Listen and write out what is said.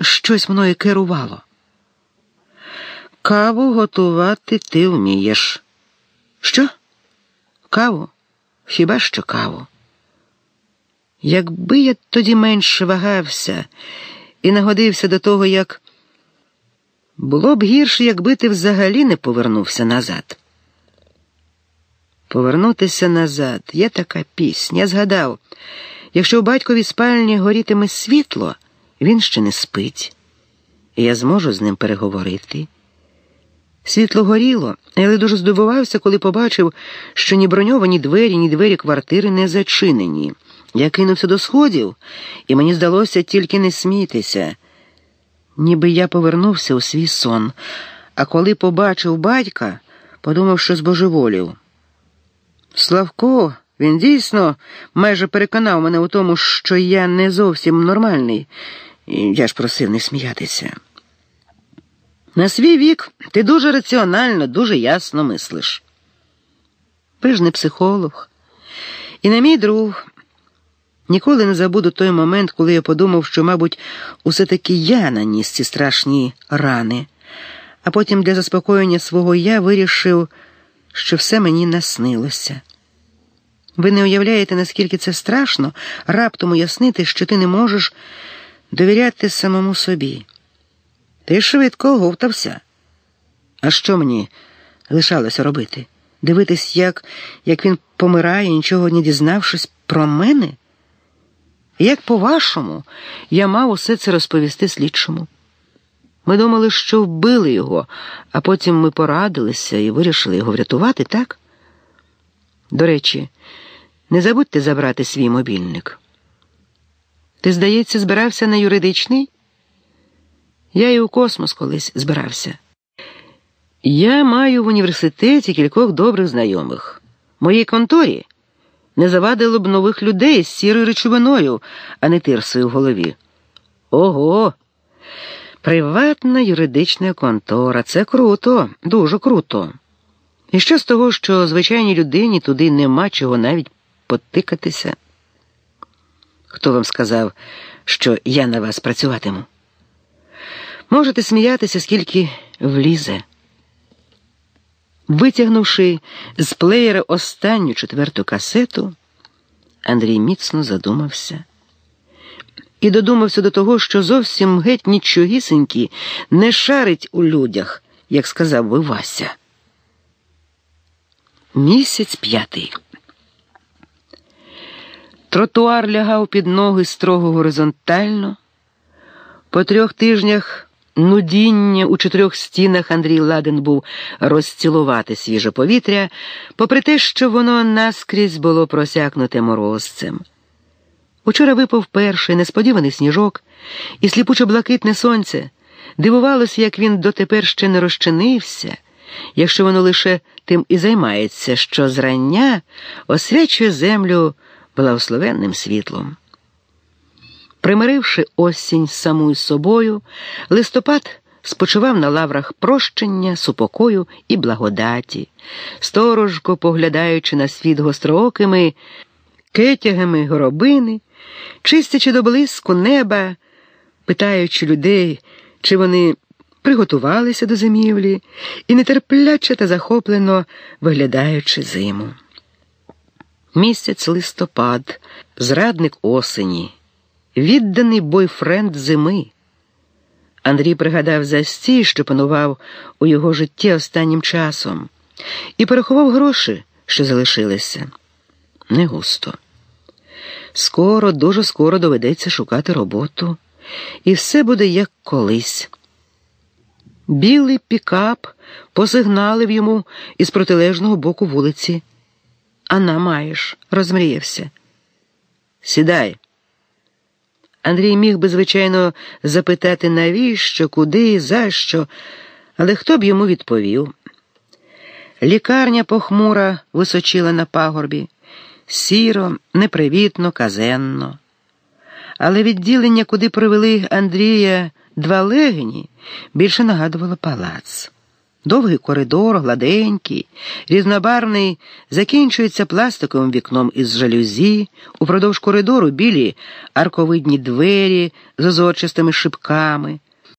щось мною керувало. Каву готувати ти вмієш. Що? Каву? Хіба що каву? Якби я тоді менше вагався і нагодився до того, як було б гірше, якби ти взагалі не повернувся назад. Повернутися назад є така пісня. Я згадав, якщо у батьковій спальні горітиме світло, він ще не спить, і я зможу з ним переговорити. Світло горіло, але дуже здивувався, коли побачив, що ні броньовані двері, ні двері квартири не зачинені. Я кинувся до сходів, і мені здалося тільки не смітися, ніби я повернувся у свій сон, а коли побачив батька, подумав, що збожеволів. Славко, він дійсно майже переконав мене у тому, що я не зовсім нормальний, я ж просив не сміятися. На свій вік ти дуже раціонально, дуже ясно мислиш. Ви ж не психолог. І не мій друг. Ніколи не забуду той момент, коли я подумав, що, мабуть, усе таки я наніс ці страшні рани, а потім для заспокоєння свого я вирішив, що все мені наснилося. Ви не уявляєте, наскільки це страшно раптом уяснити, що ти не можеш довіряти самому собі. Ти швидко оговтався. А що мені лишалося робити? Дивитись, як, як він помирає, нічого не дізнавшись про мене? Як по-вашому, я мав усе це розповісти слідчому. Ми думали, що вбили його, а потім ми порадилися і вирішили його врятувати, так? До речі, не забудьте забрати свій мобільник. Ти, здається, збирався на юридичний? Я і у космос колись збирався. Я маю в університеті кількох добрих знайомих. Моїй конторі не завадило б нових людей з сірою речовиною, а не тирсою в голові. Ого! Приватна юридична контора. Це круто, дуже круто. І що з того, що звичайній людині туди нема чого навіть потикатися? Хто вам сказав, що я на вас працюватиму? Можете сміятися, скільки влізе. Витягнувши з плеєра останню четверту касету, Андрій міцно задумався і додумався до того, що зовсім геть нічогісенький не шарить у людях, як сказав би Вася. Місяць п'ятий. Тротуар лягав під ноги строго горизонтально. По трьох тижнях нудіння у чотирьох стінах Андрій ладен був розцілувати свіже повітря, попри те, що воно наскрізь було просякнуте морозцем. Учора випав перший несподіваний сніжок, і сліпуче блакитне сонце дивувалося, як він дотепер ще не розчинився, якщо воно лише тим і займається, що зрання освячує землю благословенним світлом. Примиривши осінь саму із собою, листопад спочивав на лаврах прощення, супокою і благодаті, сторожко поглядаючи на світ гостроокими, кетягами горобини, чистячи до блиску неба, питаючи людей, чи вони приготувалися до зимівлі, і нетерпляче та захоплено виглядаючи зиму. Місяць листопад, зрадник осені відданий бойфренд зими. Андрій пригадав застій, що панував у його житті останнім часом, і порахував гроші, що залишилися. Не густо. Скоро, дуже скоро доведеться шукати роботу, і все буде як колись. Білий пікап посигналив йому із протилежного боку вулиці. Ана маєш, розмріявся. Сідай. Андрій міг би, звичайно, запитати, навіщо, куди, за що, але хто б йому відповів? Лікарня похмура височила на пагорбі, сіро, непривітно, казенно. Але відділення, куди привели Андрія два легені, більше нагадувало палац. Довгий коридор, гладенький, різнобарний, закінчується пластиковим вікном із жалюзі, упродовж коридору білі арковидні двері з озорчистими шибками.